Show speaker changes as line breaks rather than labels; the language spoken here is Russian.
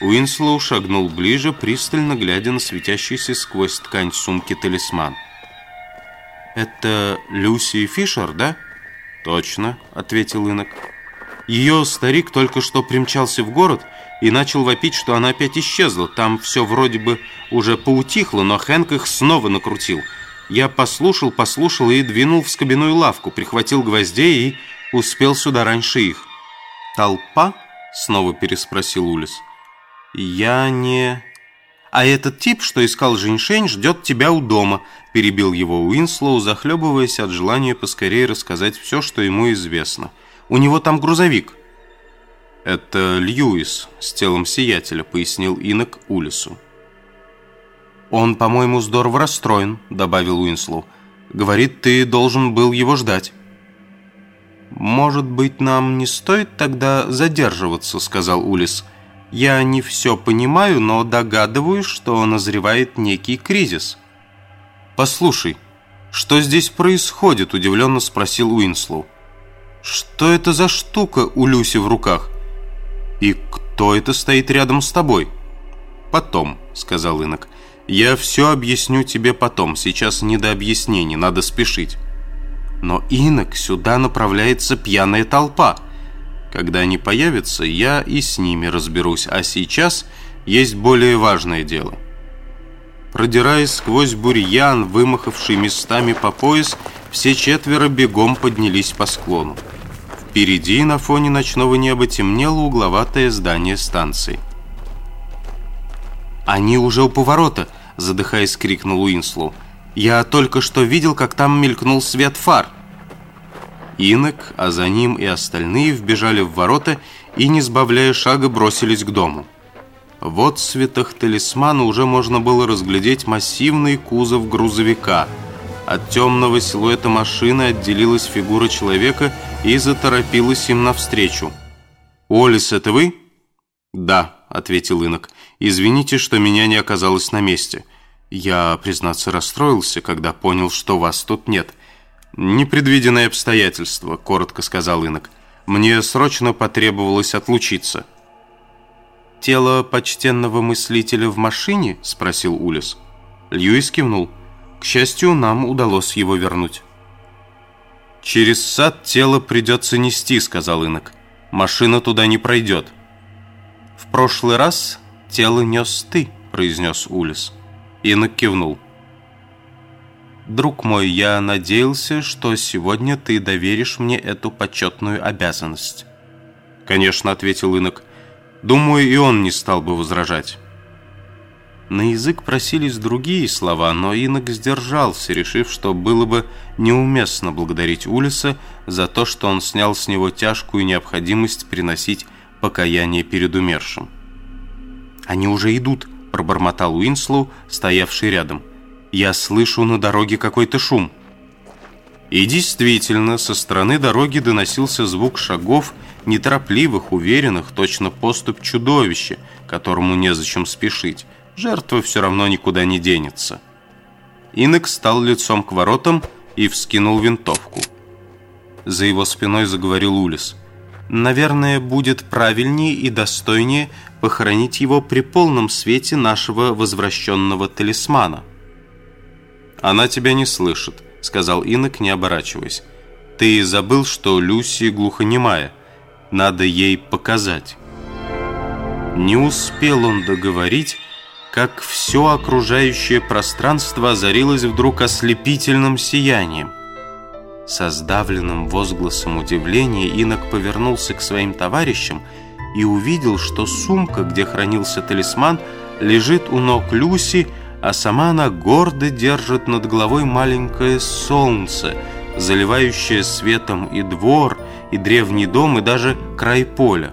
Уинслоу шагнул ближе, пристально глядя на светящийся сквозь ткань сумки талисман. «Это Люси Фишер, да?» «Точно», — ответил инок. «Ее старик только что примчался в город и начал вопить, что она опять исчезла. Там все вроде бы уже поутихло, но Хэнк их снова накрутил. Я послушал, послушал и двинул в скобяную лавку, прихватил гвоздей и успел сюда раньше их». «Толпа?» — снова переспросил Улис. «Я не...» «А этот тип, что искал женьшень, ждет тебя у дома», перебил его Уинслоу, захлебываясь от желания поскорее рассказать все, что ему известно. «У него там грузовик». «Это Льюис с телом сеятеля», пояснил инок Улису. «Он, по-моему, здорово расстроен», добавил Уинслоу. «Говорит, ты должен был его ждать». «Может быть, нам не стоит тогда задерживаться», сказал Улис. Я не все понимаю, но догадываюсь, что назревает некий кризис. «Послушай, что здесь происходит?» – удивленно спросил Уинслоу. «Что это за штука у Люси в руках? И кто это стоит рядом с тобой?» «Потом», – сказал инок. «Я все объясню тебе потом. Сейчас не до объяснений, надо спешить». «Но, инок, сюда направляется пьяная толпа». Когда они появятся, я и с ними разберусь, а сейчас есть более важное дело. Продираясь сквозь бурьян, вымахавший местами по пояс, все четверо бегом поднялись по склону. Впереди на фоне ночного неба темнело угловатое здание станции. «Они уже у поворота!» – задыхаясь, крикнул Уинслоу. «Я только что видел, как там мелькнул свет фар!» Инок, а за ним и остальные вбежали в ворота и, не сбавляя шага, бросились к дому. В светах талисмана уже можно было разглядеть массивный кузов грузовика. От темного силуэта машины отделилась фигура человека и заторопилась им навстречу. «Олис, это вы?» «Да», — ответил инок. «Извините, что меня не оказалось на месте. Я, признаться, расстроился, когда понял, что вас тут нет». «Непредвиденное обстоятельство», — коротко сказал инок. «Мне срочно потребовалось отлучиться». «Тело почтенного мыслителя в машине?» — спросил Улис. Льюис кивнул. «К счастью, нам удалось его вернуть». «Через сад тело придется нести», — сказал инок. «Машина туда не пройдет». «В прошлый раз тело нес ты», — произнес Улис. Инок кивнул. «Друг мой, я надеялся, что сегодня ты доверишь мне эту почетную обязанность». «Конечно», — ответил инок. «Думаю, и он не стал бы возражать». На язык просились другие слова, но инок сдержался, решив, что было бы неуместно благодарить Улиса за то, что он снял с него тяжкую необходимость приносить покаяние перед умершим. «Они уже идут», — пробормотал Уинслоу, стоявший рядом. Я слышу на дороге какой-то шум. И действительно, со стороны дороги доносился звук шагов, неторопливых, уверенных, точно поступь чудовища, которому незачем спешить. Жертва все равно никуда не денется. Инок стал лицом к воротам и вскинул винтовку. За его спиной заговорил Улис. «Наверное, будет правильнее и достойнее похоронить его при полном свете нашего возвращенного талисмана». «Она тебя не слышит», — сказал инок, не оборачиваясь. «Ты забыл, что Люси глухонемая. Надо ей показать». Не успел он договорить, как все окружающее пространство озарилось вдруг ослепительным сиянием. Со сдавленным возгласом удивления инок повернулся к своим товарищам и увидел, что сумка, где хранился талисман, лежит у ног Люси, а сама она гордо держит над головой маленькое солнце, заливающее светом и двор, и древний дом, и даже край поля.